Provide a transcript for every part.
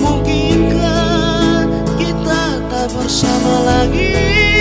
Mungkinkah kita tak bersama lagi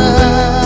love.